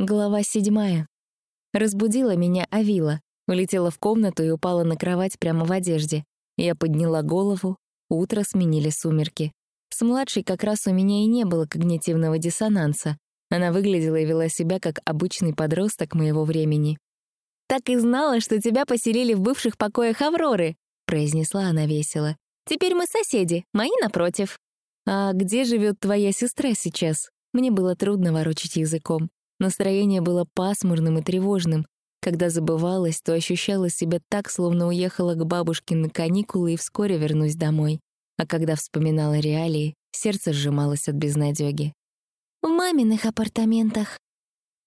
Глава седьмая. Разбудила меня Авила, улетела в комнату и упала на кровать прямо в одежде. Я подняла голову, утро сменили сумерки. С младшей как раз у меня и не было когнитивного диссонанса. Она выглядела и вела себя как обычный подросток моего времени. «Так и знала, что тебя поселили в бывших покоях Авроры», — произнесла она весело. «Теперь мы соседи, мои напротив». «А где живет твоя сестра сейчас?» Мне было трудно ворочать языком. Настроение было пасмурным и тревожным. Когда забывалась, то ощущала себя так, словно уехала к бабушке на каникулы и вскоре вернусь домой. А когда вспоминала реалии, сердце сжималось от безнадёги. «В маминых апартаментах».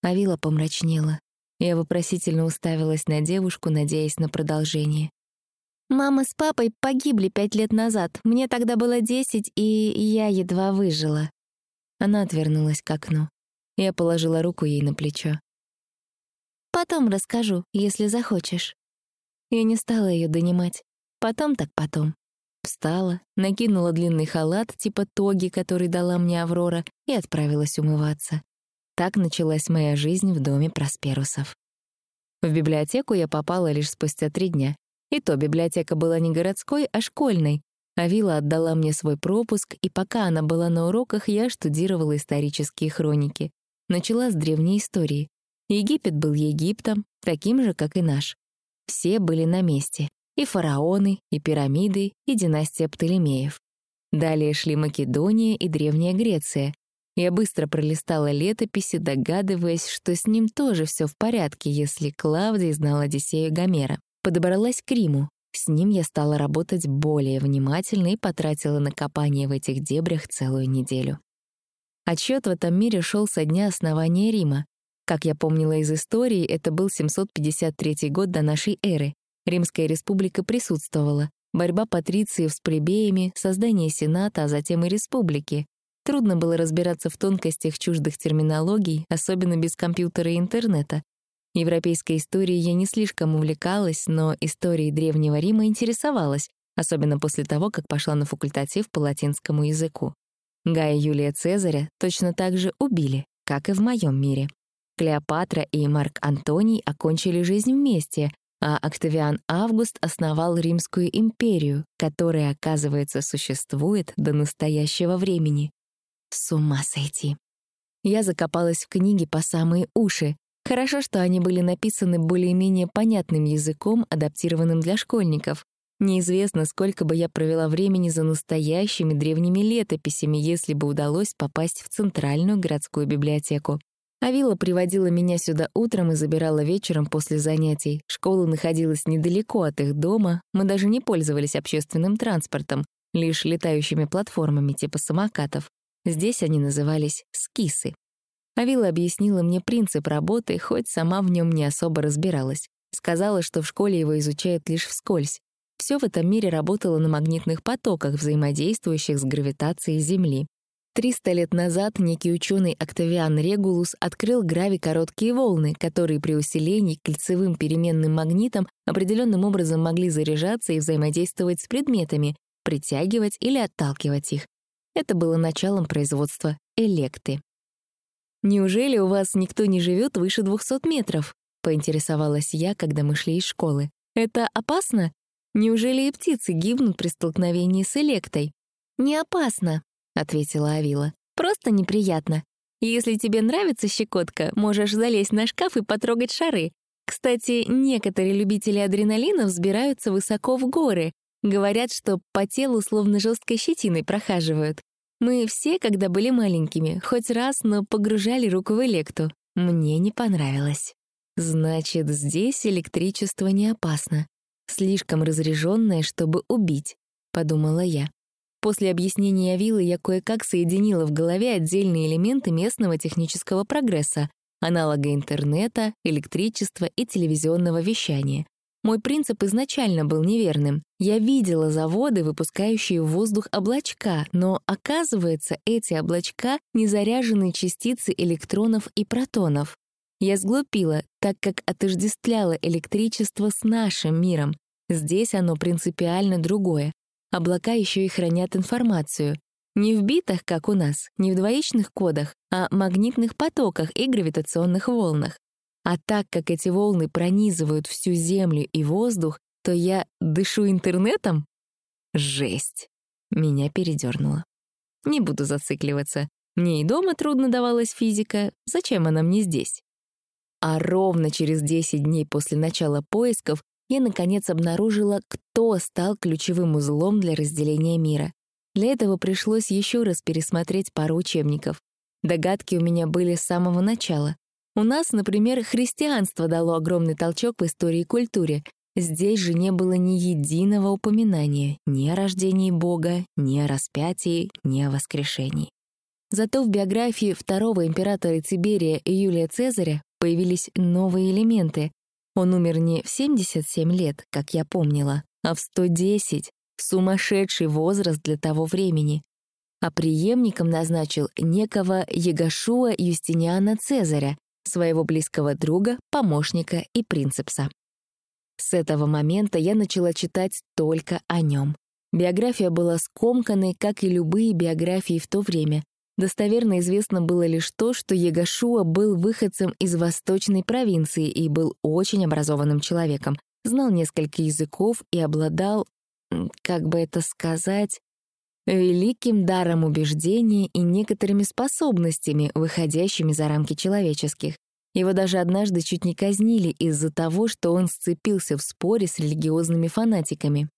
Авила помрачнела. Я вопросительно уставилась на девушку, надеясь на продолжение. «Мама с папой погибли пять лет назад. Мне тогда было десять, и я едва выжила». Она отвернулась к окну. Я положила руку ей на плечо. «Потом расскажу, если захочешь». Я не стала ее донимать. Потом так потом. Встала, накинула длинный халат типа тоги, который дала мне Аврора, и отправилась умываться. Так началась моя жизнь в доме Просперусов. В библиотеку я попала лишь спустя три дня. И то библиотека была не городской, а школьной, Авила отдала мне свой пропуск, и пока она была на уроках, я штудировала исторические хроники. Начала с древней истории. Египет был Египтом, таким же, как и наш. Все были на месте. И фараоны, и пирамиды, и династия Птолемеев. Далее шли Македония и Древняя Греция. Я быстро пролистала летописи, догадываясь, что с ним тоже все в порядке, если Клавдий знал Одиссею Гомера. Подобралась к Риму. С ним я стала работать более внимательно и потратила на копание в этих дебрях целую неделю. Отсчет в этом мире шел со дня основания Рима. Как я помнила из истории, это был 753 год до нашей эры. Римская республика присутствовала. Борьба патрициев с плебеями, создание сената, а затем и республики. Трудно было разбираться в тонкостях чуждых терминологий, особенно без компьютера и интернета. Европейской историей я не слишком увлекалась, но историей Древнего Рима интересовалась, особенно после того, как пошла на факультатив по латинскому языку. Гая Юлия Цезаря точно так же убили, как и в моем мире. Клеопатра и Марк Антоний окончили жизнь вместе, а Октавиан Август основал Римскую империю, которая, оказывается, существует до настоящего времени. С ума сойти. Я закопалась в книги по самые уши. Хорошо, что они были написаны более-менее понятным языком, адаптированным для школьников. Неизвестно, сколько бы я провела времени за настоящими древними летописями, если бы удалось попасть в центральную городскую библиотеку. Авила приводила меня сюда утром и забирала вечером после занятий. Школа находилась недалеко от их дома, мы даже не пользовались общественным транспортом, лишь летающими платформами типа самокатов. Здесь они назывались «скисы». Авила объяснила мне принцип работы, хоть сама в нем не особо разбиралась. Сказала, что в школе его изучают лишь вскользь. Все в этом мире работало на магнитных потоках, взаимодействующих с гравитацией Земли. Триста лет назад некий ученый Октавиан Регулус открыл грави-короткие волны, которые при усилении кольцевым переменным магнитом определенным образом могли заряжаться и взаимодействовать с предметами, притягивать или отталкивать их. Это было началом производства электы. «Неужели у вас никто не живет выше 200 метров?» — поинтересовалась я, когда мы шли из школы. «Это опасно? Неужели и птицы гибнут при столкновении с электой?» «Не опасно», — ответила Авила. «Просто неприятно. Если тебе нравится щекотка, можешь залезть на шкаф и потрогать шары. Кстати, некоторые любители адреналина взбираются высоко в горы. Говорят, что по телу словно жесткой щетиной прохаживают. Мы все, когда были маленькими, хоть раз, но погружали руку в электу. Мне не понравилось. Значит, здесь электричество не опасно. Слишком разряженное, чтобы убить, подумала я. После объяснения Виллы я кое-как соединила в голове отдельные элементы местного технического прогресса, аналога интернета, электричества и телевизионного вещания. Мой принцип изначально был неверным. Я видела заводы, выпускающие в воздух облачка, но, оказывается, эти облачка — незаряженные частицы электронов и протонов. Я сглупила, так как отождествляла электричество с нашим миром. Здесь оно принципиально другое. Облака еще и хранят информацию. Не в битах, как у нас, не в двоичных кодах, а магнитных потоках и гравитационных волнах. А так как эти волны пронизывают всю Землю и воздух, то я дышу интернетом? Жесть. Меня передернуло. Не буду зацикливаться. Мне и дома трудно давалась физика. Зачем она мне здесь? А ровно через 10 дней после начала поисков я, наконец, обнаружила, кто стал ключевым узлом для разделения мира. Для этого пришлось еще раз пересмотреть пару учебников. Догадки у меня были с самого начала. У нас, например, христианство дало огромный толчок в истории и культуре. Здесь же не было ни единого упоминания ни о рождении Бога, ни о распятии, ни о воскрешении. Зато в биографии второго императора Тиберия Юлия Цезаря появились новые элементы. Он умер не в 77 лет, как я помнила, а в 110, Сумасшедший возраст для того времени. А преемником назначил некого Егошуа Юстиниана Цезаря, своего близкого друга, помощника и принцепса. С этого момента я начала читать только о нем. Биография была скомканной, как и любые биографии в то время. Достоверно известно было лишь то, что Егошуа был выходцем из восточной провинции и был очень образованным человеком, знал несколько языков и обладал как бы это сказать, великим даром убеждения и некоторыми способностями, выходящими за рамки человеческих. Его даже однажды чуть не казнили из-за того, что он сцепился в споре с религиозными фанатиками.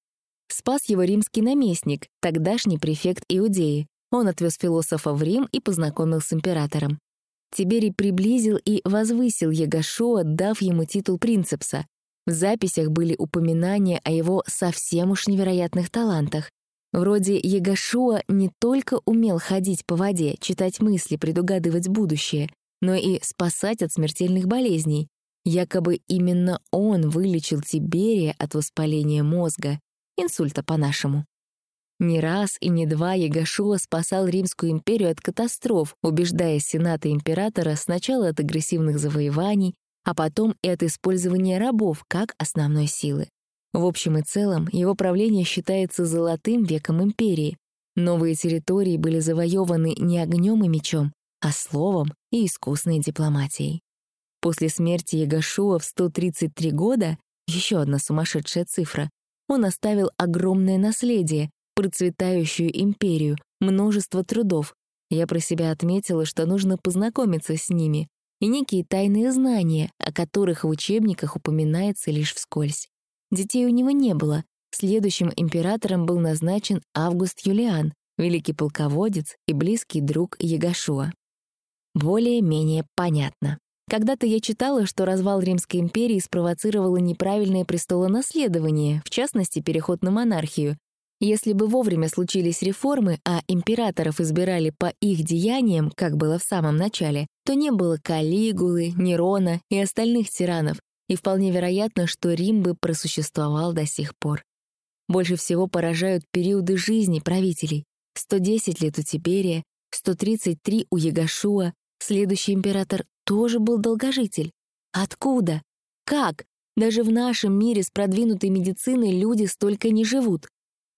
Спас его римский наместник, тогдашний префект Иудеи. Он отвез философа в Рим и познакомил с императором. Тиберий приблизил и возвысил Егошуа, дав ему титул принцепса, в записях были упоминания о его совсем уж невероятных талантах. Вроде Егошуа не только умел ходить по воде, читать мысли, предугадывать будущее, но и спасать от смертельных болезней. Якобы именно он вылечил Тиберия от воспаления мозга, инсульта по-нашему. Не раз и не два Ягашуа спасал Римскую империю от катастроф, убеждая Сената императора сначала от агрессивных завоеваний, а потом и от использования рабов как основной силы. В общем и целом, его правление считается золотым веком империи. Новые территории были завоеваны не огнем и мечом, а словом и искусной дипломатией. После смерти Ягашуа в 133 года, еще одна сумасшедшая цифра, он оставил огромное наследие, процветающую империю, множество трудов. Я про себя отметила, что нужно познакомиться с ними, и некие тайные знания, о которых в учебниках упоминается лишь вскользь. Детей у него не было. Следующим императором был назначен Август Юлиан, великий полководец и близкий друг Ягашуа. Более-менее понятно. Когда-то я читала, что развал Римской империи спровоцировало неправильное престолонаследование, в частности, переход на монархию, если бы вовремя случились реформы, а императоров избирали по их деяниям, как было в самом начале, то не было Калигулы, Нерона и остальных тиранов, и вполне вероятно, что Рим бы просуществовал до сих пор. Больше всего поражают периоды жизни правителей. 110 лет у Тиберия, 133 у Ягашуа, следующий император тоже был долгожитель. Откуда? Как? Даже в нашем мире с продвинутой медициной люди столько не живут.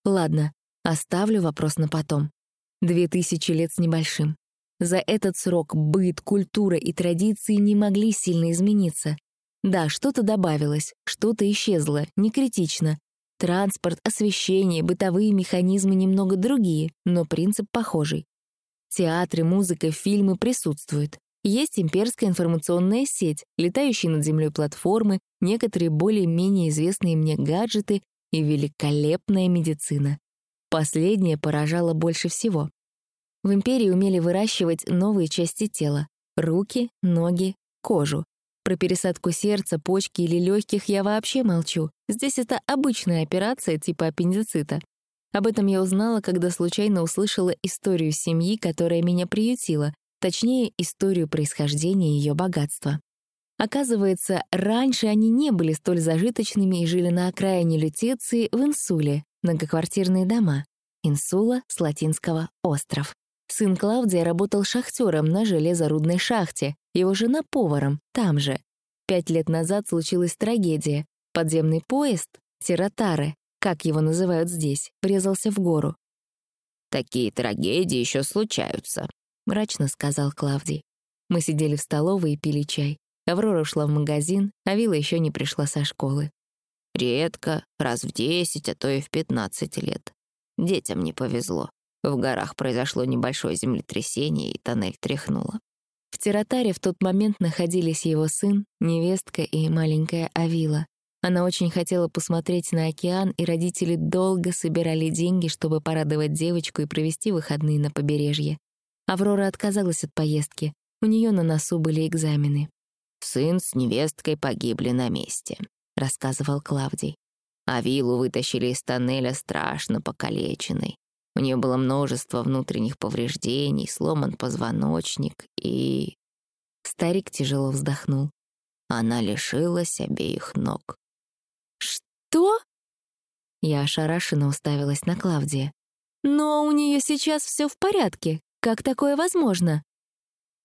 Ладно, оставлю вопрос на потом. Две тысячи лет с небольшим. За этот срок быт, культура и традиции не могли сильно измениться. Да, что-то добавилось, что-то исчезло, не критично. Транспорт, освещение, бытовые механизмы немного другие, но принцип похожий. Театры, музыка, фильмы присутствуют. Есть имперская информационная сеть, летающие над землей платформы, некоторые более-менее известные мне гаджеты и великолепная медицина. Последнее поражало больше всего. В империи умели выращивать новые части тела — руки, ноги, кожу. Про пересадку сердца, почки или легких я вообще молчу. Здесь это обычная операция типа аппендицита. Об этом я узнала, когда случайно услышала историю семьи, которая меня приютила, точнее, историю происхождения ее богатства. Оказывается, раньше они не были столь зажиточными и жили на окраине Лютеции в Инсуле, многоквартирные дома. Инсула с латинского «остров». Сын Клавдия работал шахтером на железорудной шахте, его жена — поваром, там же. Пять лет назад случилась трагедия. Подземный поезд, Тиротары, как его называют здесь, врезался в гору. Такие трагедии еще случаются», — мрачно сказал Клавдий. Мы сидели в столовой и пили чай. Аврора ушла в магазин, а Вилла еще не пришла со школы. Редко, раз в десять, а то и в пятнадцать лет. Детям не повезло. В горах произошло небольшое землетрясение, и тоннель тряхнуло. В Тиротаре в тот момент находились его сын, невестка и маленькая Авила. Она очень хотела посмотреть на океан, и родители долго собирали деньги, чтобы порадовать девочку и провести выходные на побережье. Аврора отказалась от поездки. У нее на носу были экзамены. «Сын с невесткой погибли на месте», — рассказывал Клавдий. А виллу вытащили из тоннеля страшно покалеченной. У нее было множество внутренних повреждений, сломан позвоночник и... Старик тяжело вздохнул. Она лишилась обеих ног. «Что?» Я ошарашенно уставилась на Клавдия. «Но у нее сейчас все в порядке. Как такое возможно?»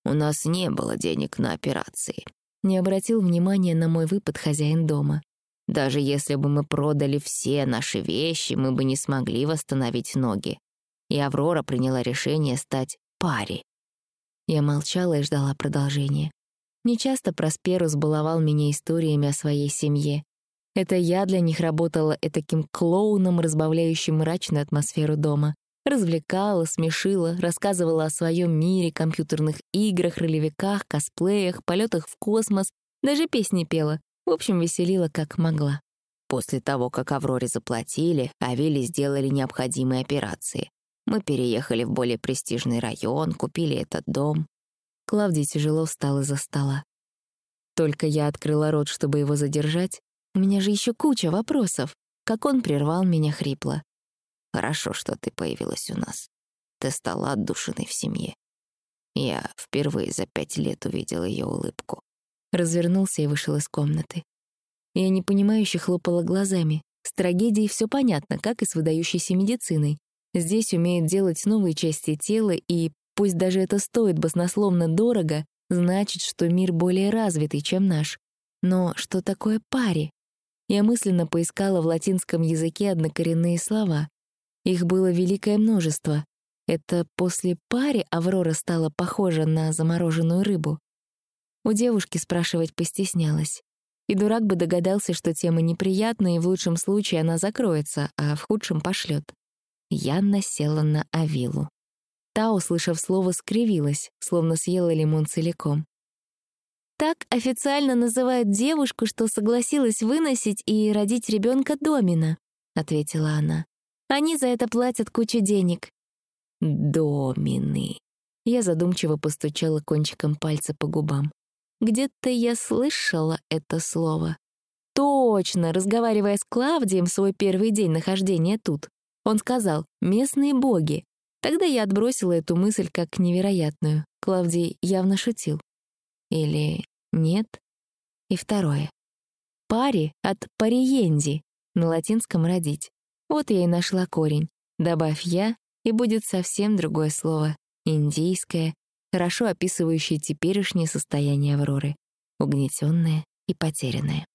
«У нас не было денег на операции», — не обратил внимания на мой выпад хозяин дома. «Даже если бы мы продали все наши вещи, мы бы не смогли восстановить ноги. И Аврора приняла решение стать паре». Я молчала и ждала продолжения. Нечасто Просперус баловал меня историями о своей семье. Это я для них работала этаким клоуном, разбавляющим мрачную атмосферу дома. Развлекала, смешила, рассказывала о своем мире, компьютерных играх, ролевиках, косплеях, полетах в космос, даже песни пела. В общем, веселила как могла. После того, как Авроре заплатили, Авели сделали необходимые операции. Мы переехали в более престижный район, купили этот дом. Клавдий тяжело встал из-за стола. Только я открыла рот, чтобы его задержать, у меня же еще куча вопросов. Как он прервал меня хрипло. «Хорошо, что ты появилась у нас. Ты стала отдушиной в семье. Я впервые за пять лет увидел ее улыбку». Развернулся и вышел из комнаты. Я непонимающе хлопала глазами. С трагедией все понятно, как и с выдающейся медициной. Здесь умеют делать новые части тела, и пусть даже это стоит баснословно дорого, значит, что мир более развитый, чем наш. Но что такое пари? Я мысленно поискала в латинском языке однокоренные слова. Их было великое множество. Это после пари Аврора стала похожа на замороженную рыбу. У девушки спрашивать постеснялась. И дурак бы догадался, что тема неприятная, и в лучшем случае она закроется, а в худшем пошлет. Я насела на Авилу. Та, услышав слово, скривилась, словно съела лимон целиком. Так официально называют девушку, что согласилась выносить и родить ребенка Домина, ответила она. Они за это платят кучу денег. Домины. Я задумчиво постучала кончиком пальца по губам. Где-то я слышала это слово. Точно, разговаривая с Клавдием в свой первый день нахождения тут. Он сказал «местные боги». Тогда я отбросила эту мысль как невероятную. Клавдий явно шутил. Или нет. И второе. Пари от париенди, на латинском «родить». Вот я и нашла корень. Добавь «я», и будет совсем другое слово. Индийское, хорошо описывающее теперешнее состояние Авроры. Угнетенное и потерянное.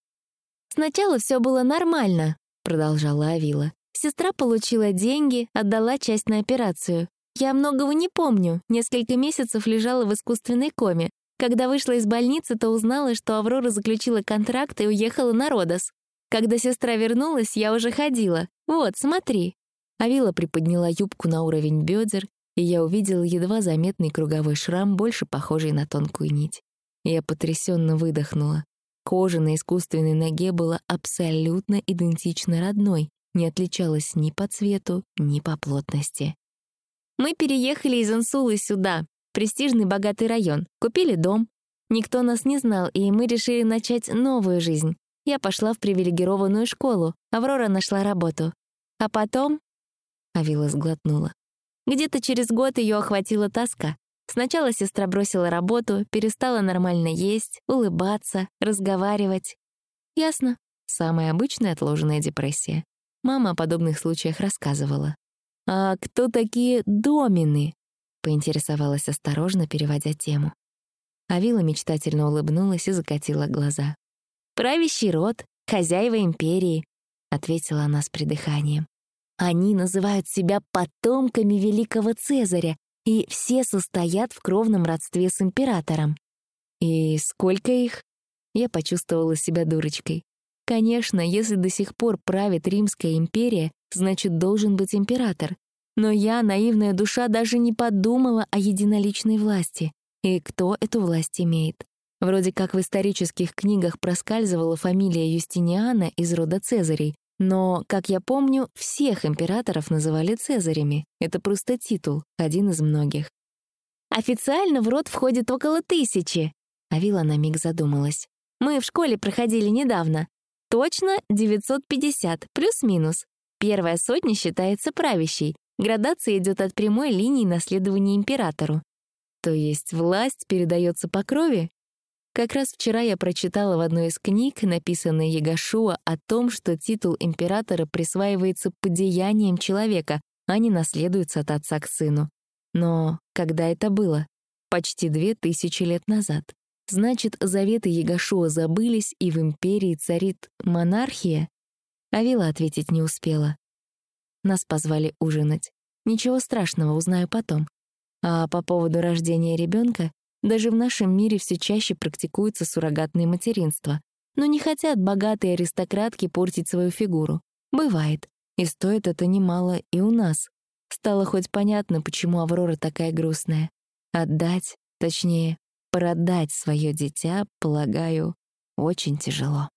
«Сначала все было нормально», — продолжала Авила. «Сестра получила деньги, отдала часть на операцию. Я многого не помню, несколько месяцев лежала в искусственной коме, когда вышла из больницы, то узнала, что Аврора заключила контракт и уехала на Родос. Когда сестра вернулась, я уже ходила. Вот, смотри. Авила приподняла юбку на уровень бедер, и я увидела едва заметный круговой шрам, больше похожий на тонкую нить. Я потрясенно выдохнула. Кожа на искусственной ноге была абсолютно идентична родной, не отличалась ни по цвету, ни по плотности. «Мы переехали из Инсулы сюда», престижный богатый район, купили дом. Никто нас не знал, и мы решили начать новую жизнь. Я пошла в привилегированную школу, Аврора нашла работу. А потом... Авила сглотнула. Где-то через год ее охватила тоска. Сначала сестра бросила работу, перестала нормально есть, улыбаться, разговаривать. Ясно. Самая обычная отложенная депрессия. Мама о подобных случаях рассказывала. «А кто такие домины?» поинтересовалась осторожно, переводя тему. Авила мечтательно улыбнулась и закатила глаза. «Правящий род, хозяева империи», — ответила она с придыханием. Они называют себя потомками великого Цезаря, и все состоят в кровном родстве с императором. И сколько их? Я почувствовала себя дурочкой. Конечно, если до сих пор правит Римская империя, значит, должен быть император. Но я, наивная душа, даже не подумала о единоличной власти. И кто эту власть имеет? Вроде как в исторических книгах проскальзывала фамилия Юстиниана из рода Цезарей, но, как я помню, всех императоров называли Цезарями. Это просто титул, один из многих. «Официально в род входит около тысячи», — Авила на миг задумалась. «Мы в школе проходили недавно. Точно 950, плюс-минус. Первая сотня считается правящей. Градация идет от прямой линии наследования императору. То есть власть передается по крови? Как раз вчера я прочитала в одной из книг, написанной Ягашуа, о том, что титул императора присваивается по деяниям человека, а не наследуется от отца к сыну. Но когда это было? Почти две тысячи лет назад. Значит, заветы Ягашуа забылись, и в империи царит монархия? Авила ответить не успела. Нас позвали ужинать. Ничего страшного, узнаю потом. А по поводу рождения ребенка даже в нашем мире все чаще практикуется суррогатное материнство. Но не хотят богатые аристократки портить свою фигуру. Бывает. И стоит это немало и у нас. Стало хоть понятно, почему Аврора такая грустная. Отдать, точнее, продать свое дитя, полагаю, очень тяжело.